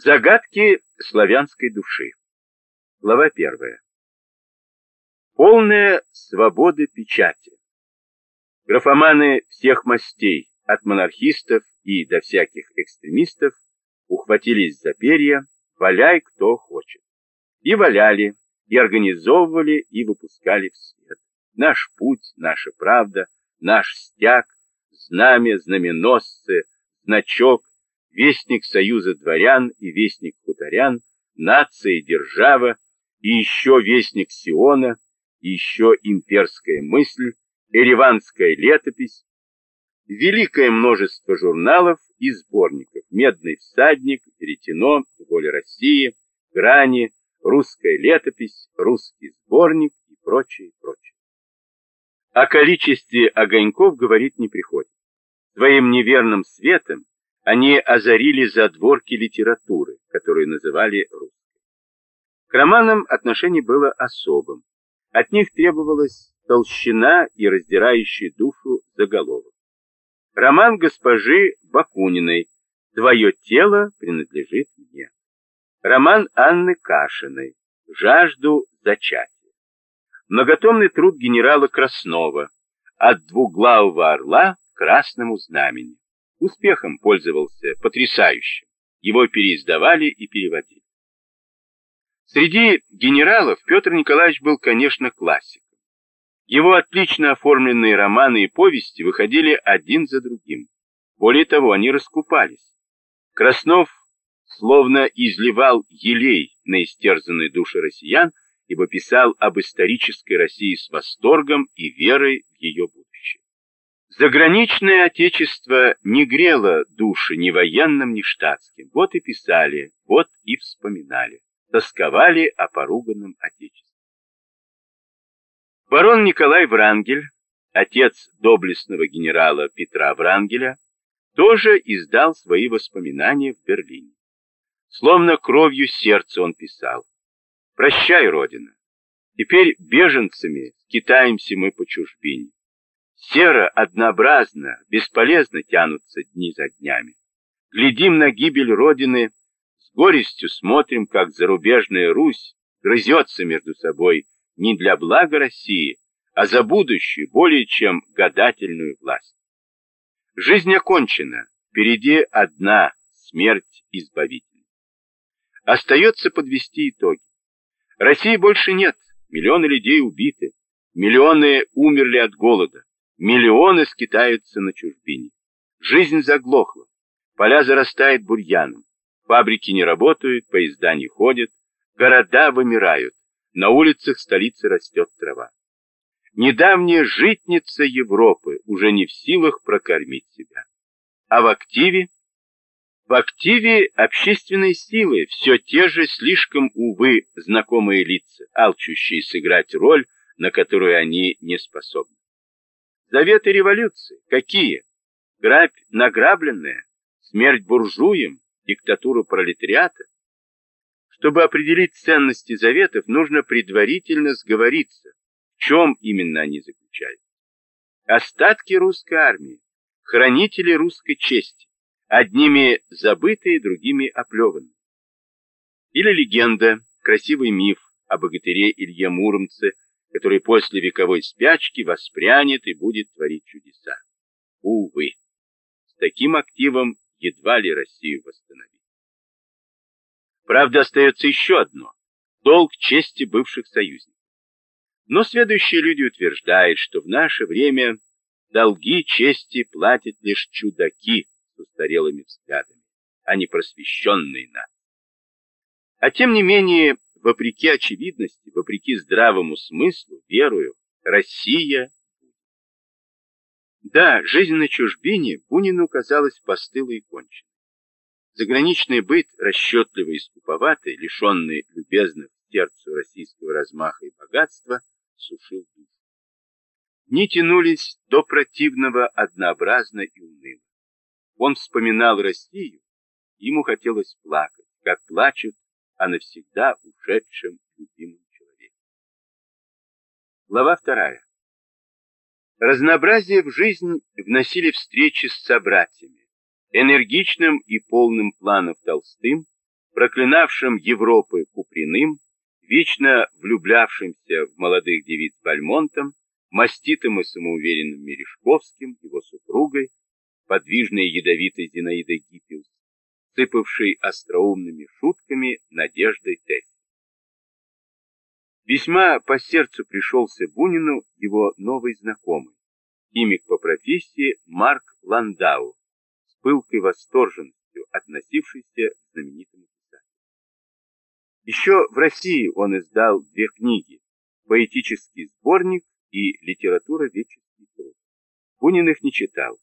Загадки славянской души. Глава первая. Полная свобода печати. Графоманы всех мастей, от монархистов и до всяких экстремистов, ухватились за перья, валяй кто хочет. И валяли, и организовывали, и выпускали в свет. Наш путь, наша правда, наш стяг, знамя, знаменосцы, значок, вестник союза дворян и вестник хуторян, нация и держава, и еще вестник Сиона, и еще имперская мысль, ереванская летопись, великое множество журналов и сборников «Медный всадник», «Веретено», «Воля России», «Грани», «Русская летопись», «Русский сборник» и прочее, прочее. О количестве огоньков говорить не приходится. Своим неверным светом они озарили задворки литературы, которую называли русской. К романам отношение было особым. От них требовалась толщина и раздирающая душу заголовок. Роман госпожи Бакуниной «Твое тело принадлежит мне». Роман Анны Кашиной «Жажду зачатия». Многотомный труд генерала Краснова «От двуглавого орла к красному знамени». Успехом пользовался потрясающим. Его переиздавали и переводили. Среди генералов Петр Николаевич был, конечно, классиком. Его отлично оформленные романы и повести выходили один за другим. Более того, они раскупались. Краснов словно изливал елей на истерзанные души россиян, ибо писал об исторической России с восторгом и верой в ее будущее. Заграничное отечество не грело души ни военным, ни штатским. Вот и писали, вот и вспоминали, тосковали о поруганном отечестве. Барон Николай Врангель, отец доблестного генерала Петра Врангеля, тоже издал свои воспоминания в Берлине. Словно кровью сердца он писал. «Прощай, Родина! Теперь беженцами скитаемся мы по чужбине. Серо, однообразно, бесполезно тянутся дни за днями. Глядим на гибель Родины, с горестью смотрим, как зарубежная Русь грызется между собой не для блага России, а за будущую, более чем гадательную власть. Жизнь окончена, впереди одна смерть избавителя. Остается подвести итоги. России больше нет, миллионы людей убиты, миллионы умерли от голода. Миллионы скитаются на чужбине. Жизнь заглохла. Поля зарастают бурьяном. Фабрики не работают, поезда не ходят. Города вымирают. На улицах столицы растет трава. Недавняя житница Европы уже не в силах прокормить себя. А в активе? В активе общественные силы, все те же слишком, увы, знакомые лица, алчущие сыграть роль, на которую они не способны. Заветы революции какие? Грабь награбленная, смерть буржуям, диктатура пролетариата? Чтобы определить ценности заветов, нужно предварительно сговориться, в чем именно они заключаются. Остатки русской армии, хранители русской чести, одними забытые, другими оплеванные. Или легенда, красивый миф о богатыре Илье Муромце, который после вековой спячки воспрянет и будет творить чудеса. Увы, с таким активом едва ли Россию восстановить. Правда, остается еще одно – долг чести бывших союзников. Но следующие люди утверждают, что в наше время долги чести платят лишь чудаки с устарелыми взглядами, а не просвещенные нас. А тем не менее, вопреки очевидности, вопреки здравому смыслу, верую, Россия Да, жизнь на чужбине Бунину казалась постылой и конченной. Заграничный быт, расчетливый и скуповатый, лишенный любезных сердцу российского размаха и богатства, сушил душу. Дни тянулись до противного однообразно и уныло. Он вспоминал Россию, ему хотелось плакать, как плачут о навсегда ушедшем любимом человеке. Глава вторая. Разнообразие в жизнь вносили встречи с собратьями, энергичным и полным планов Толстым, проклинавшим Европы Куприным, вечно влюблявшимся в молодых девиц Бальмонтом, маститым и самоуверенным Мережковским, его супругой, подвижной ядовитой Зинаидой Гиппиус, сыпавшей остроумными шутками Надеждой Теффи. Весьма по сердцу пришелся Бунину его новый знакомый, химик по профессии Марк Ландау, с пылкой восторженностью относившийся к знаменитому писателю. Еще в России он издал две книги «Поэтический сборник» и «Литература веческий труд». Бунин их не читал,